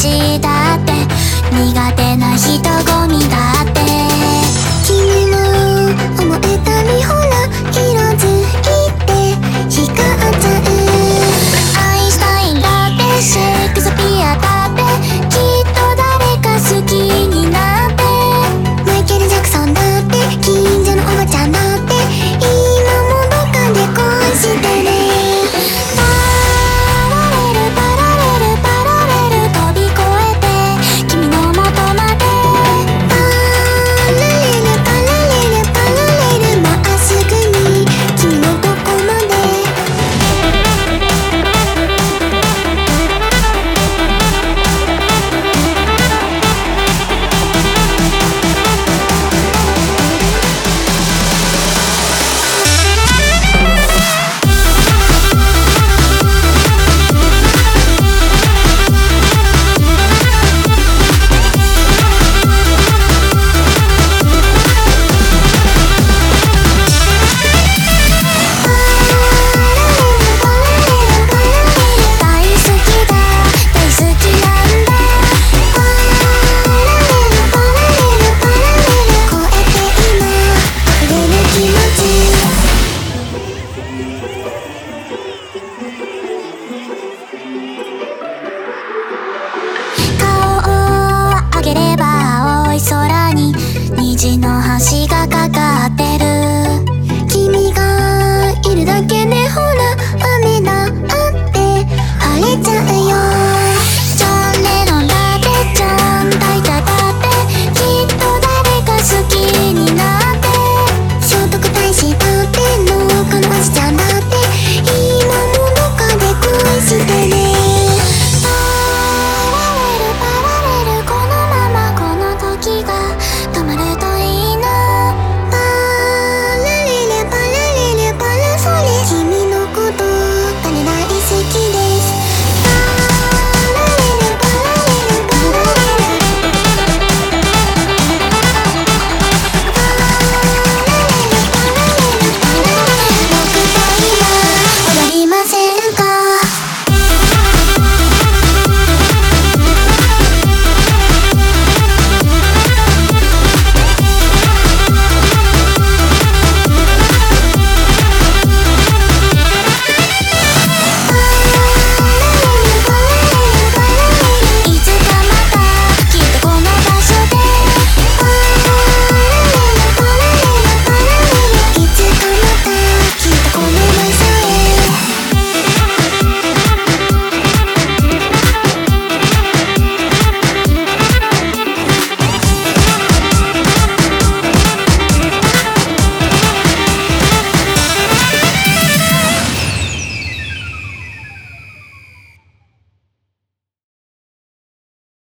ちだって苦手な人混みだ